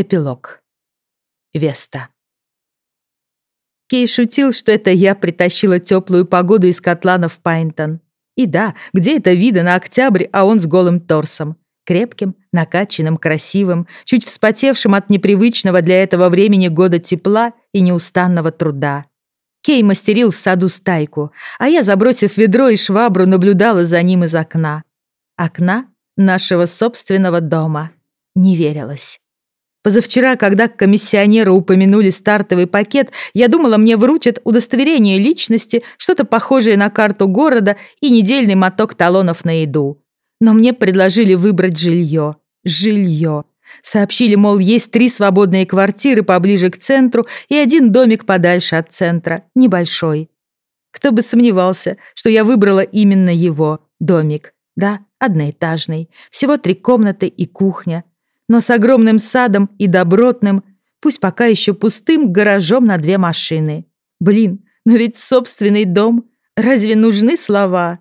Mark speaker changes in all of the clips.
Speaker 1: Эпилог. Веста. Кей шутил, что это я притащила теплую погоду из котлана в Пайнтон. И да, где это видно на октябрь, а он с голым торсом. Крепким, накачанным, красивым, чуть вспотевшим от непривычного для этого времени года тепла и неустанного труда. Кей мастерил в саду стайку, а я, забросив ведро и швабру, наблюдала за ним из окна. Окна нашего собственного дома. Не верилось. Позавчера, когда к комиссионеру упомянули стартовый пакет, я думала, мне вручат удостоверение личности, что-то похожее на карту города и недельный моток талонов на еду. Но мне предложили выбрать жилье. Жилье. Сообщили, мол, есть три свободные квартиры поближе к центру и один домик подальше от центра, небольшой. Кто бы сомневался, что я выбрала именно его домик. Да, одноэтажный, всего три комнаты и кухня, но с огромным садом и добротным, пусть пока еще пустым, гаражом на две машины. Блин, но ведь собственный дом. Разве нужны слова?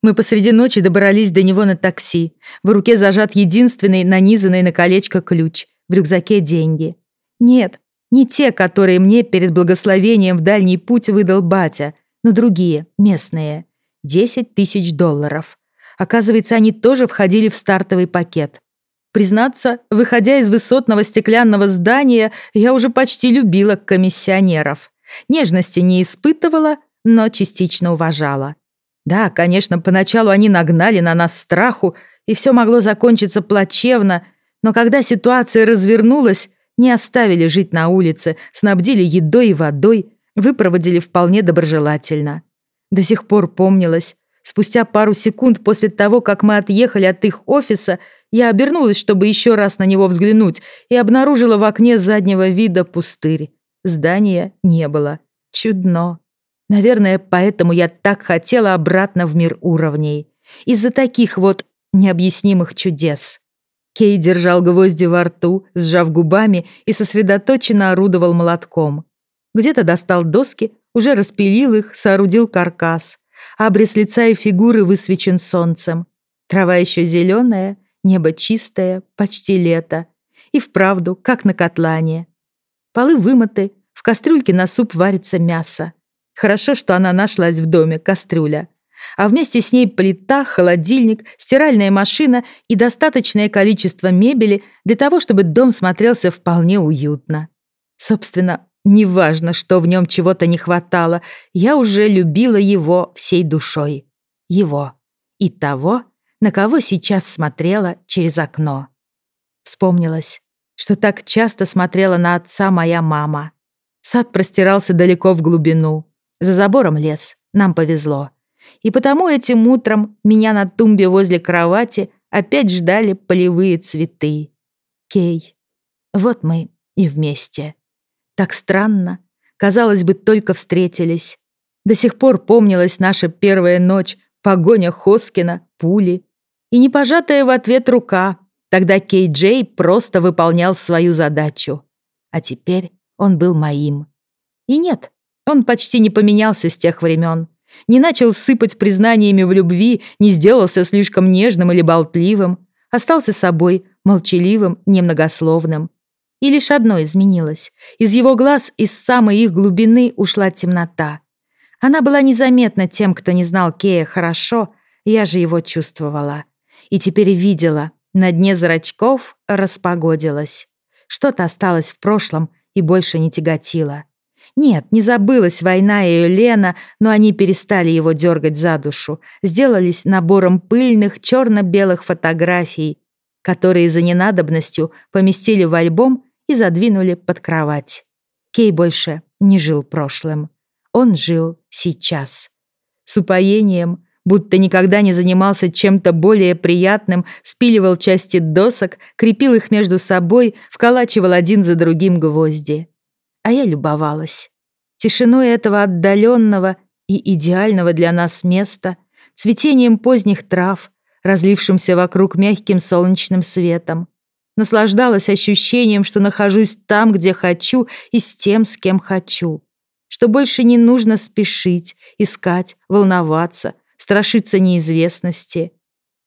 Speaker 1: Мы посреди ночи добрались до него на такси. В руке зажат единственный нанизанный на колечко ключ, в рюкзаке деньги. Нет, не те, которые мне перед благословением в дальний путь выдал батя, но другие, местные. Десять тысяч долларов. Оказывается, они тоже входили в стартовый пакет. Признаться, выходя из высотного стеклянного здания, я уже почти любила комиссионеров. Нежности не испытывала, но частично уважала. Да, конечно, поначалу они нагнали на нас страху, и все могло закончиться плачевно, но когда ситуация развернулась, не оставили жить на улице, снабдили едой и водой, выпроводили вполне доброжелательно. До сих пор помнилось, спустя пару секунд после того, как мы отъехали от их офиса, я обернулась, чтобы еще раз на него взглянуть, и обнаружила в окне заднего вида пустырь. Здания не было. Чудно. Наверное, поэтому я так хотела обратно в мир уровней. Из-за таких вот необъяснимых чудес. Кей держал гвозди во рту, сжав губами и сосредоточенно орудовал молотком. Где-то достал доски, уже распилил их, соорудил каркас. Абрис лица и фигуры высвечен солнцем. Трава еще зеленая, Небо чистое, почти лето. И вправду, как на котлане. Полы вымыты, в кастрюльке на суп варится мясо. Хорошо, что она нашлась в доме, кастрюля. А вместе с ней плита, холодильник, стиральная машина и достаточное количество мебели для того, чтобы дом смотрелся вполне уютно. Собственно, неважно, что в нем чего-то не хватало, я уже любила его всей душой. Его. И того, на кого сейчас смотрела через окно. Вспомнилось, что так часто смотрела на отца моя мама. Сад простирался далеко в глубину. За забором лес. Нам повезло. И потому этим утром меня на тумбе возле кровати опять ждали полевые цветы. Кей. Вот мы и вместе. Так странно. Казалось бы, только встретились. До сих пор помнилась наша первая ночь, погоня Хоскина, пули, и не пожатая в ответ рука. Тогда Кей Джей просто выполнял свою задачу. А теперь он был моим. И нет, он почти не поменялся с тех времен. Не начал сыпать признаниями в любви, не сделался слишком нежным или болтливым. Остался собой, молчаливым, немногословным. И лишь одно изменилось. Из его глаз, из самой их глубины ушла темнота. Она была незаметна тем, кто не знал Кея хорошо, я же его чувствовала и теперь видела, на дне зрачков распогодилось. Что-то осталось в прошлом и больше не тяготило. Нет, не забылась война и Елена, но они перестали его дергать за душу, сделались набором пыльных черно-белых фотографий, которые за ненадобностью поместили в альбом и задвинули под кровать. Кей больше не жил прошлым. Он жил сейчас. С упоением, будто никогда не занимался чем-то более приятным, спиливал части досок, крепил их между собой, вколачивал один за другим гвозди. А я любовалась. Тишиной этого отдаленного и идеального для нас места, цветением поздних трав, разлившимся вокруг мягким солнечным светом. Наслаждалась ощущением, что нахожусь там, где хочу, и с тем, с кем хочу. Что больше не нужно спешить, искать, волноваться, страшиться неизвестности.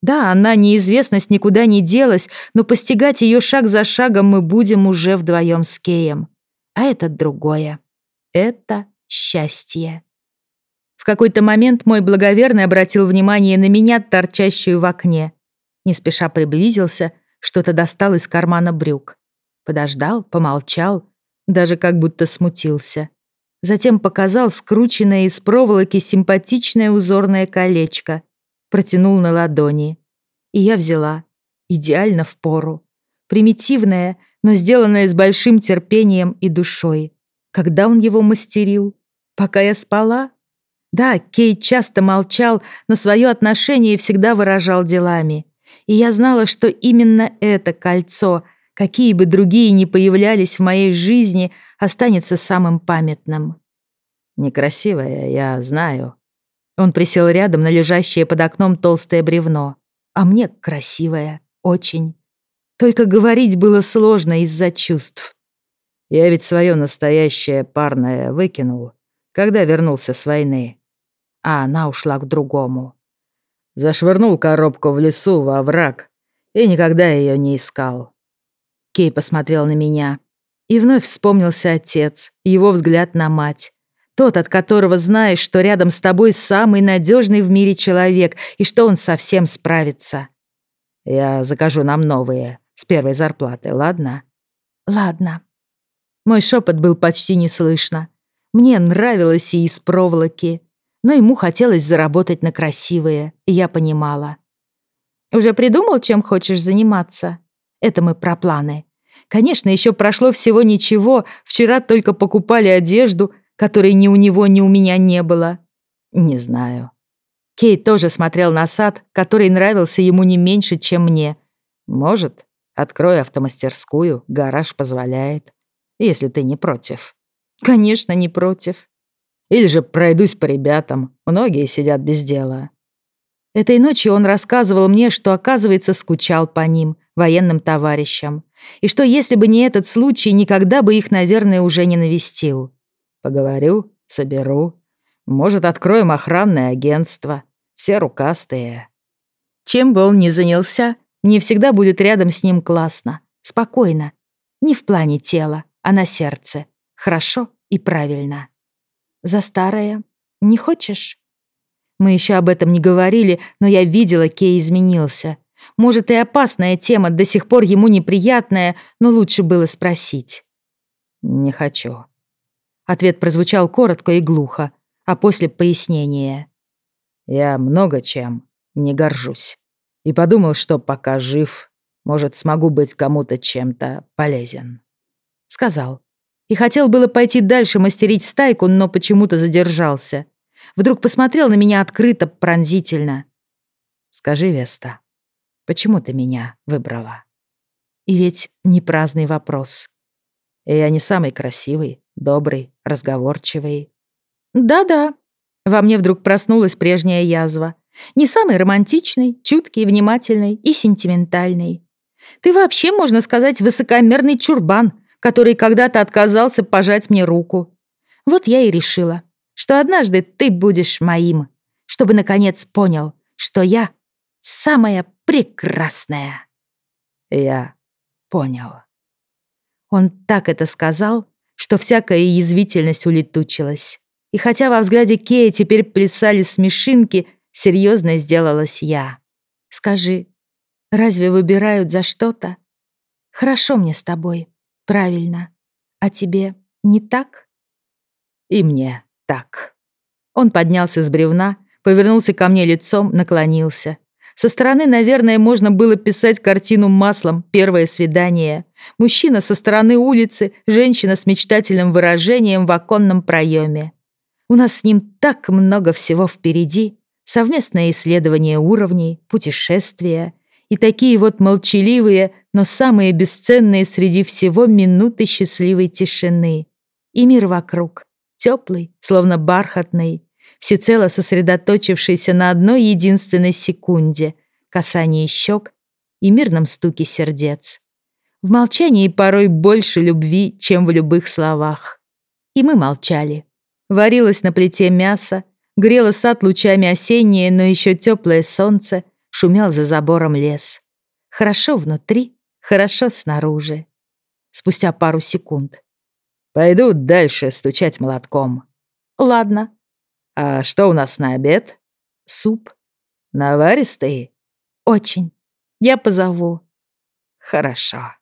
Speaker 1: Да, она неизвестность никуда не делась, но постигать ее шаг за шагом мы будем уже вдвоем с Кеем. А это другое. Это счастье. В какой-то момент мой благоверный обратил внимание на меня, торчащую в окне. Не спеша приблизился, что-то достал из кармана брюк. Подождал, помолчал, даже как будто смутился. Затем показал скрученное из проволоки симпатичное узорное колечко. Протянул на ладони. И я взяла. Идеально в пору. Примитивное, но сделанное с большим терпением и душой. Когда он его мастерил? Пока я спала? Да, Кей часто молчал, но свое отношение всегда выражал делами. И я знала, что именно это кольцо, какие бы другие ни появлялись в моей жизни, останется самым памятным.
Speaker 2: «Некрасивая, я знаю».
Speaker 1: Он присел рядом на лежащее под окном толстое бревно. А мне красивая, очень. Только говорить было сложно из-за чувств.
Speaker 2: Я ведь свое настоящее парное выкинул, когда вернулся с войны. А она ушла к другому. Зашвырнул коробку в лесу во враг и никогда ее не искал.
Speaker 1: Кей посмотрел на меня. И вновь вспомнился отец, его взгляд на мать. Тот, от которого знаешь, что рядом с тобой самый надежный в мире человек и что он совсем справится.
Speaker 2: Я закажу нам новые с первой зарплаты, ладно?
Speaker 1: Ладно. Мой шепот был почти не слышно. Мне нравилось и из проволоки, но ему хотелось заработать на красивые, и я понимала. «Уже придумал, чем хочешь заниматься?» Это мы про планы. Конечно, еще прошло всего ничего, вчера только покупали одежду, которой ни у него, ни у меня не было.
Speaker 2: Не знаю.
Speaker 1: Кей тоже смотрел на сад, который нравился ему не меньше, чем мне.
Speaker 2: Может, открою автомастерскую, гараж позволяет, если ты не против.
Speaker 1: Конечно, не против.
Speaker 2: Или же пройдусь по ребятам. Многие сидят без дела.
Speaker 1: Этой ночью он рассказывал мне, что, оказывается, скучал по ним, военным товарищам, и что, если бы не этот случай, никогда бы их, наверное, уже не навестил.
Speaker 2: Поговорю, соберу. Может, откроем охранное агентство. Все рукастые.
Speaker 1: Чем бы он ни занялся, мне всегда будет рядом с ним классно, спокойно. Не в плане тела, а на сердце. Хорошо и правильно. За старое не хочешь? Мы еще об этом не говорили, но я видела, Кей изменился. Может, и опасная тема, до сих пор ему неприятная, но лучше было спросить.
Speaker 2: «Не хочу».
Speaker 1: Ответ прозвучал коротко и глухо, а после пояснения.
Speaker 2: «Я много чем не горжусь. И подумал, что пока жив, может, смогу быть кому-то чем-то полезен».
Speaker 1: Сказал и хотел было пойти дальше мастерить стайку, но почему-то задержался. Вдруг посмотрел на меня открыто, пронзительно.
Speaker 2: «Скажи, Веста, почему ты меня выбрала?»
Speaker 1: И ведь не праздный вопрос.
Speaker 2: Я не самый красивый, добрый, разговорчивый.
Speaker 1: Да-да. Во мне вдруг проснулась прежняя язва. Не самый романтичный, чуткий, внимательный и сентиментальный. Ты вообще, можно сказать, высокомерный чурбан — который когда-то отказался пожать мне руку. Вот я и решила, что однажды ты будешь моим, чтобы, наконец, понял, что я самая прекрасная.
Speaker 2: Я понял.
Speaker 1: Он так это сказал, что всякая язвительность улетучилась. И хотя во взгляде Кея теперь плясали смешинки, серьезно сделалась я. Скажи, разве выбирают за что-то? Хорошо мне с тобой. Правильно. А тебе не так?
Speaker 2: И мне так.
Speaker 1: Он поднялся с бревна, повернулся ко мне лицом, наклонился. Со стороны, наверное, можно было писать картину маслом «Первое свидание». Мужчина со стороны улицы, женщина с мечтательным выражением в оконном проеме. У нас с ним так много всего впереди. Совместное исследование уровней, путешествия и такие вот молчаливые, но самые бесценные среди всего минуты счастливой тишины. И мир вокруг, теплый, словно бархатный, всецело сосредоточившийся на одной единственной секунде, касании щек и мирном стуке сердец. В молчании порой больше любви, чем в любых словах. И мы молчали. Варилось на плите мясо, грело сад лучами осеннее, но еще теплое солнце — Шумел за забором лес. Хорошо внутри, хорошо снаружи. Спустя пару секунд.
Speaker 2: «Пойду дальше стучать молотком».
Speaker 1: «Ладно».
Speaker 2: «А что у нас на обед?»
Speaker 1: «Суп».
Speaker 2: «Наваристый?»
Speaker 1: «Очень. Я позову».
Speaker 2: «Хорошо».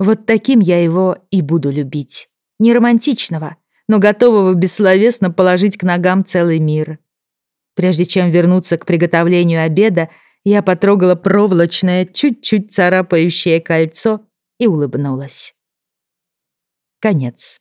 Speaker 1: Вот таким я его и буду любить. Не романтичного, но готового бессловесно положить к ногам целый мир. Прежде чем вернуться к приготовлению обеда, я потрогала проволочное, чуть-чуть царапающее кольцо и улыбнулась. Конец.